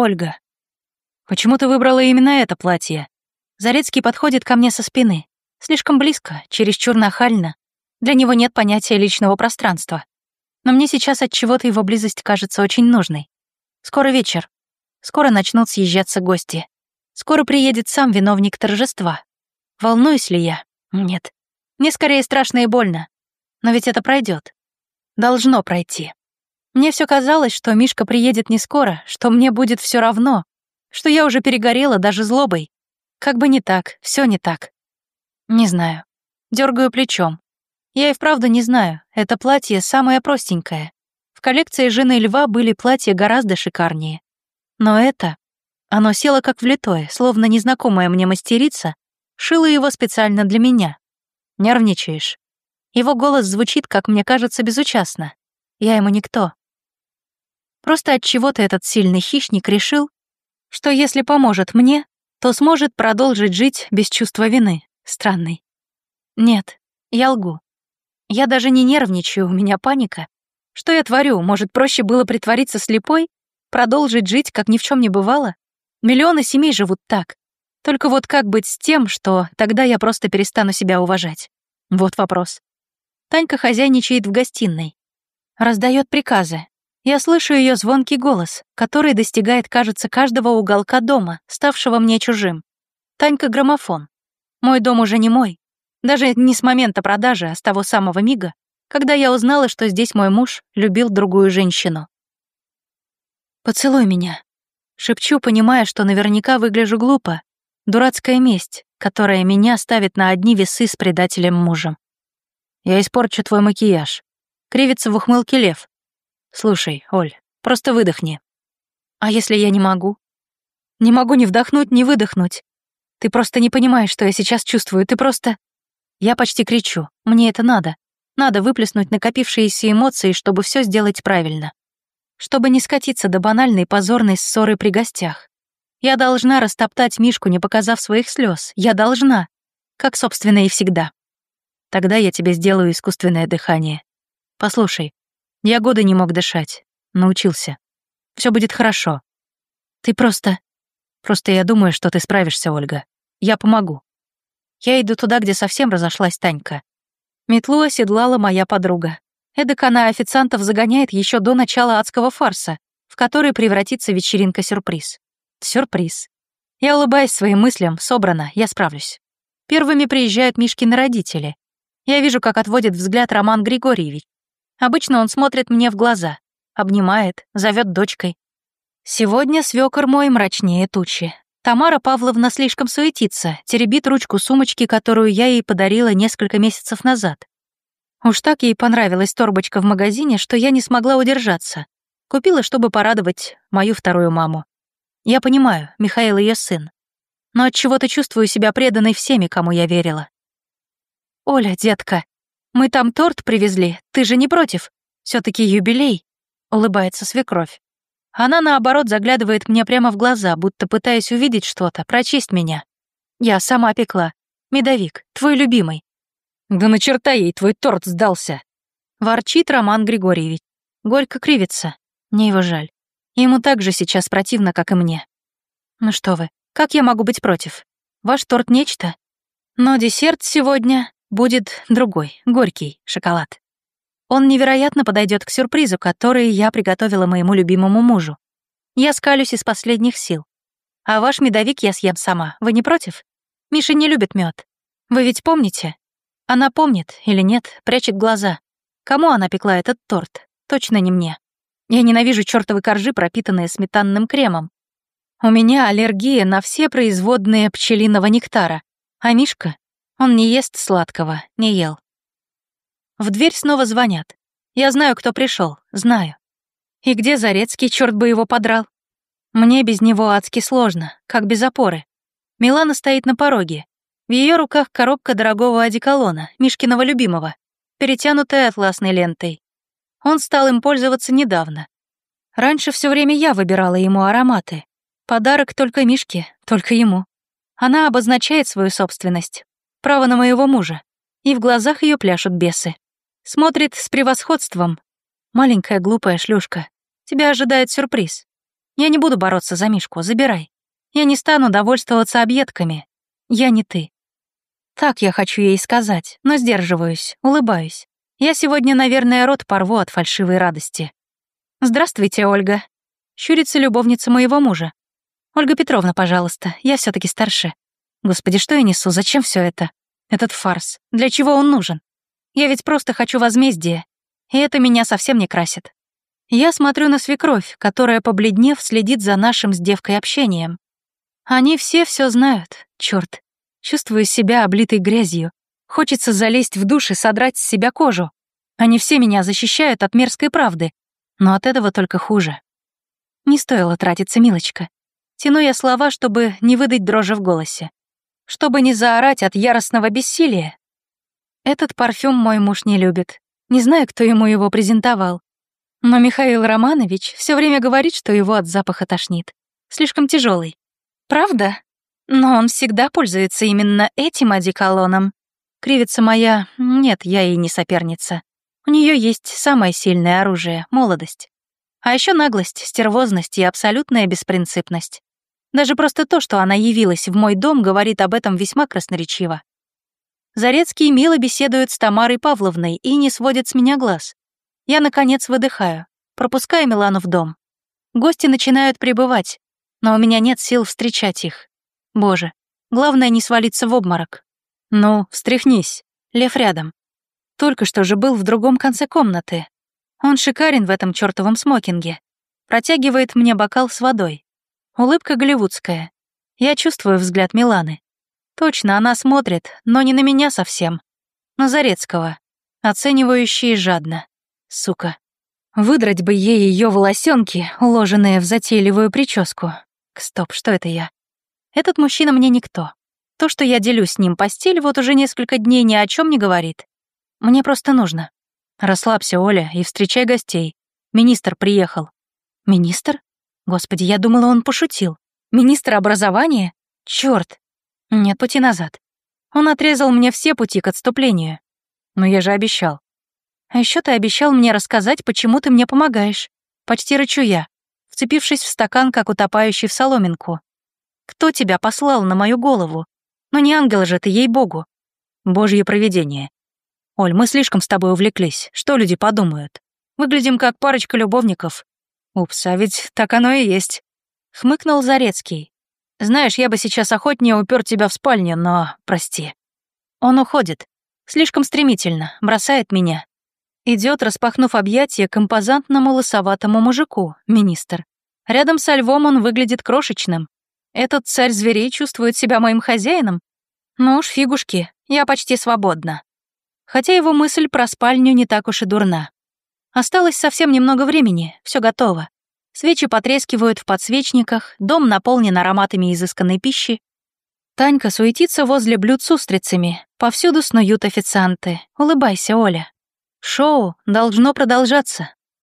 Ольга. Почему ты выбрала именно это платье? Зарецкий подходит ко мне со спины. Слишком близко, чересчур нахально. Для него нет понятия личного пространства. Но мне сейчас от чего-то его близость кажется очень нужной. Скоро вечер. Скоро начнут съезжаться гости. Скоро приедет сам виновник торжества. Волнуюсь ли я? Нет. Мне скорее страшно и больно. Но ведь это пройдет. Должно пройти. Мне все казалось, что Мишка приедет не скоро, что мне будет все равно, что я уже перегорела даже злобой. Как бы не так, все не так. Не знаю. Дергаю плечом. Я и вправду не знаю, это платье самое простенькое. В коллекции жены льва были платья гораздо шикарнее. Но это... Оно село как влитое, словно незнакомая мне мастерица шила его специально для меня. Нервничаешь. Его голос звучит, как мне кажется, безучастно. Я ему никто. Просто от чего-то этот сильный хищник решил, что если поможет мне, то сможет продолжить жить без чувства вины. Странный. Нет, я лгу. Я даже не нервничаю, у меня паника. Что я творю? Может, проще было притвориться слепой? Продолжить жить, как ни в чем не бывало? Миллионы семей живут так. Только вот как быть с тем, что тогда я просто перестану себя уважать? Вот вопрос. Танька хозяйничает в гостиной. Раздает приказы, я слышу ее звонкий голос, который достигает, кажется, каждого уголка дома, ставшего мне чужим. Танька — граммофон. Мой дом уже не мой. Даже не с момента продажи, а с того самого мига, когда я узнала, что здесь мой муж любил другую женщину. «Поцелуй меня», — шепчу, понимая, что наверняка выгляжу глупо. Дурацкая месть, которая меня ставит на одни весы с предателем мужем. «Я испорчу твой макияж», — кривится в ухмылке лев. Слушай, Оль, просто выдохни. А если я не могу? Не могу ни вдохнуть, ни выдохнуть. Ты просто не понимаешь, что я сейчас чувствую. Ты просто... Я почти кричу. Мне это надо. Надо выплеснуть накопившиеся эмоции, чтобы все сделать правильно. Чтобы не скатиться до банальной позорной ссоры при гостях. Я должна растоптать Мишку, не показав своих слез. Я должна. Как, собственно, и всегда. Тогда я тебе сделаю искусственное дыхание. Послушай, я годы не мог дышать. Научился. Все будет хорошо. Ты просто... Просто я думаю, что ты справишься, Ольга. Я помогу. Я иду туда, где совсем разошлась Танька. Метлу оседлала моя подруга. Эдак она официантов загоняет еще до начала адского фарса, в который превратится вечеринка-сюрприз. Сюрприз. Я улыбаюсь своим мыслям, собрано, я справлюсь. Первыми приезжают Мишкины родители. Я вижу, как отводит взгляд Роман Григорьевич. Обычно он смотрит мне в глаза, обнимает, зовет дочкой. Сегодня свёкор мой мрачнее тучи. Тамара Павловна слишком суетится, теребит ручку сумочки, которую я ей подарила несколько месяцев назад. Уж так ей понравилась торбочка в магазине, что я не смогла удержаться. Купила, чтобы порадовать мою вторую маму. Я понимаю, Михаил ее сын. Но от чего то чувствую себя преданной всеми, кому я верила. «Оля, детка, мы там торт привезли, ты же не против? все таки юбилей», — улыбается свекровь. Она, наоборот, заглядывает мне прямо в глаза, будто пытаясь увидеть что-то, прочесть меня. Я сама пекла. Медовик, твой любимый. «Да на черта ей твой торт сдался!» Ворчит Роман Григорьевич. Горько кривится. Мне его жаль. Ему так же сейчас противно, как и мне. Ну что вы, как я могу быть против? Ваш торт нечто. Но десерт сегодня будет другой, горький шоколад. Он невероятно подойдет к сюрпризу, который я приготовила моему любимому мужу. Я скалюсь из последних сил. А ваш медовик я съем сама. Вы не против? Миша не любит мед. Вы ведь помните? Она помнит или нет, прячет глаза. Кому она пекла этот торт? Точно не мне. Я ненавижу чёртовы коржи, пропитанные сметанным кремом. У меня аллергия на все производные пчелиного нектара. А Мишка он не ест сладкого, не ел. В дверь снова звонят. Я знаю, кто пришел, знаю. И где Зарецкий, черт бы его подрал? Мне без него адски сложно, как без опоры. Милана стоит на пороге. В ее руках коробка дорогого одеколона, Мишкиного любимого, перетянутая атласной лентой. Он стал им пользоваться недавно. Раньше все время я выбирала ему ароматы. Подарок только Мишке, только ему. Она обозначает свою собственность, право на моего мужа, и в глазах ее пляшут бесы. Смотрит с превосходством. Маленькая глупая шлюшка. Тебя ожидает сюрприз. Я не буду бороться за Мишку, забирай. Я не стану довольствоваться объедками. Я не ты. Так я хочу ей сказать, но сдерживаюсь, улыбаюсь. Я сегодня, наверное, рот порву от фальшивой радости. «Здравствуйте, Ольга». Щурится любовница моего мужа. «Ольга Петровна, пожалуйста, я все таки старше. Господи, что я несу, зачем все это? Этот фарс, для чего он нужен? Я ведь просто хочу возмездия, и это меня совсем не красит. Я смотрю на свекровь, которая, побледнев, следит за нашим с девкой общением. Они все все знают, черт. Чувствую себя облитой грязью. Хочется залезть в душ и содрать с себя кожу. Они все меня защищают от мерзкой правды, но от этого только хуже. Не стоило тратиться, милочка. Тяну я слова, чтобы не выдать дрожи в голосе. Чтобы не заорать от яростного бессилия. Этот парфюм мой муж не любит. Не знаю, кто ему его презентовал. Но Михаил Романович все время говорит, что его от запаха тошнит. Слишком тяжелый. Правда? Но он всегда пользуется именно этим одеколоном. Кривится моя... Нет, я ей не соперница. У нее есть самое сильное оружие — молодость. А еще наглость, стервозность и абсолютная беспринципность. Даже просто то, что она явилась в мой дом, говорит об этом весьма красноречиво. Зарецкий мило беседует с Тамарой Павловной и не сводит с меня глаз. Я, наконец, выдыхаю, пропускаю Милану в дом. Гости начинают прибывать, но у меня нет сил встречать их. Боже, главное не свалиться в обморок. Ну, встряхнись. Лев рядом. Только что же был в другом конце комнаты. Он шикарен в этом чёртовом смокинге. Протягивает мне бокал с водой. Улыбка голливудская. Я чувствую взгляд Миланы. Точно, она смотрит, но не на меня совсем. На Зарецкого. Оценивающий жадно. Сука. Выдрать бы ей ее волосенки, уложенные в затейливую прическу. Стоп, что это я? Этот мужчина мне никто. То, что я делю с ним постель, вот уже несколько дней ни о чем не говорит. Мне просто нужно. Расслабься, Оля, и встречай гостей. Министр приехал. Министр? Господи, я думала, он пошутил. Министр образования? Чёрт, нет пути назад. Он отрезал мне все пути к отступлению. Но я же обещал. А еще ты обещал мне рассказать, почему ты мне помогаешь. Почти рычу я, вцепившись в стакан, как утопающий в соломинку. Кто тебя послал на мою голову? Ну не ангел же ты, ей-богу. Божье провидение. Оль, мы слишком с тобой увлеклись. Что люди подумают? Выглядим как парочка любовников. Упс, а ведь так оно и есть. Хмыкнул Зарецкий, знаешь, я бы сейчас охотнее упер тебя в спальню, но прости. Он уходит. Слишком стремительно, бросает меня. Идет, распахнув объятия к импозантному лысоватому мужику, министр. Рядом со львом он выглядит крошечным. Этот царь зверей чувствует себя моим хозяином? Ну уж, фигушки, я почти свободна. Хотя его мысль про спальню не так уж и дурна. Осталось совсем немного времени, все готово. Свечи потрескивают в подсвечниках, дом наполнен ароматами изысканной пищи. Танька суетится возле блюд с устрицами, повсюду снуют официанты. Улыбайся, Оля. Шоу должно продолжаться.